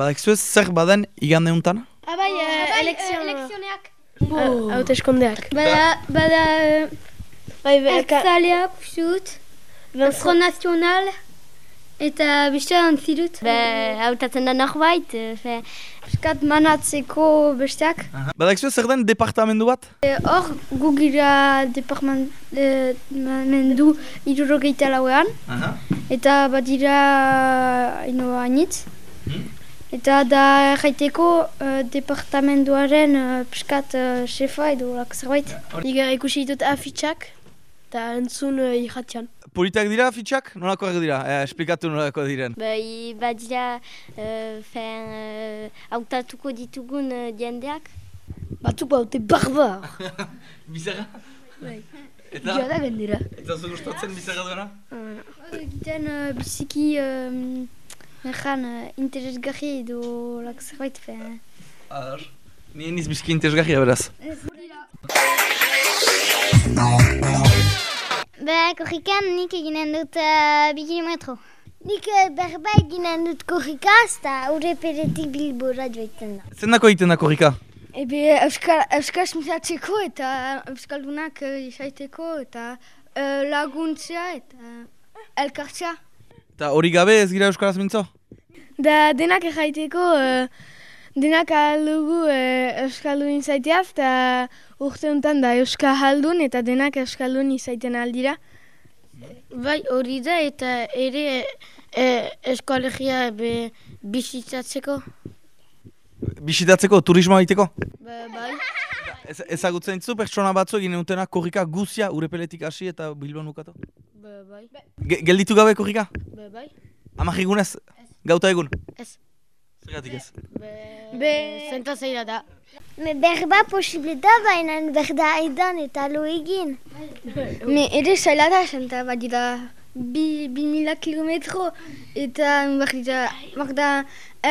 Badakizue zer baden igande untan? Abai, uh, Elekzioneak. haute eskondeak. Bada, bada, Bai, beka, Eltzaleak, usut, Front National, eta beste antzirut. Be, hautatzen da norbait, e, fe, Piskat manatzeko besteak. Badakizue zer den departamendu bat? E, Hor, gu gira departamendu irurogeita lauean, eta badira ino hainitz. Eta da jaiteko uh, departamenduaren uh, piskat uh, shefa edo lak zerbait. nik ikusi ditut afitxak, eta entzun uh, irratian. Politak dira fitxak? Nolakoak dira? Eh, esplikatu nolako diren. be, badira, e, fen, e, hautatuko ditugun e, jendeak. Batzuk baute barbar. Bizarra? Bai. Eta? Jada gendira. Eta zu gustatzen bizarra duena? Egiten uh, biziki um, mejan uh, interesgarri edo lak zerbait fe. Adar. Ni niz bizki interesgarria beraz. Be, korrikan nik eginen dut uh, bi kilometro. Nik eh, berba eginen dut korrika, eta ure peretik bilbora joiten da. Zendako egiten da korrika? Ebe euskal, euskaz mitatzeko eta euskaldunak uh, izaiteko eta uh, laguntzea eta elkartzea. Eta hori gabe ez gira euskaraz mintzo? Da denak erraiteko, uh, denak aldugu uh, euskaldun izaiteaz, eta urte honetan da euskaldun eta denak euskaldun izaiten aldira. Bai, hori da eta ere e, eskolegia be, bizitzatzeko. Bisitatzeko, turismoa egiteko? Ba, bai. Ez, ezagutzen ditzu pertsona batzu egin utena korrika guzia urepeletik hasi eta bilbon bukatu? Ba, bai. Ge gelditu gabe korrika? Ba, bai. Amak egunez? Gauta egun? Ez. Zergatik ez? Be, Be, zenta zeira da. Me berba posible da, baina berda aidan eta lo egin. Me ere zaila da, zenta badira bi, bi mila kilometro eta behar dira, behar da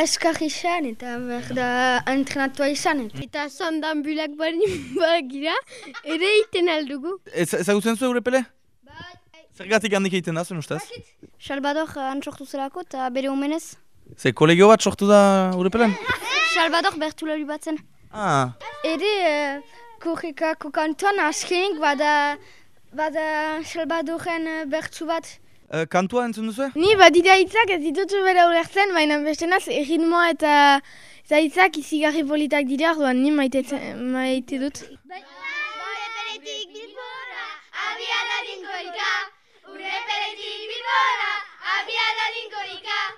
eskar izan eta behar da entrenatua izan. eta zandambulak bari bagira, ere iten aldugu. Ez, ezagutzen zu urepele? Zergatik handik egiten da, zuen ustez? Salvador antsortu zelako eta bere omenez. Ze kolegio bat sortu da urepelen? Salvador bertulari batzen. Ah, Ere uh, korrikako kantuan azkenik bada, bada Salvadoren uh, bertsu bat. eh, kantua entzun duzu? Ni badira hitzak ez ditutu bera ulertzen, baina bestenaz erritmoa eta eta hitzak izigarri politak dira, orduan ni maite, maite dut. Urepeletik bilbora, abia da dinkorika. Urepeletik bilbora, abia da dinkorika.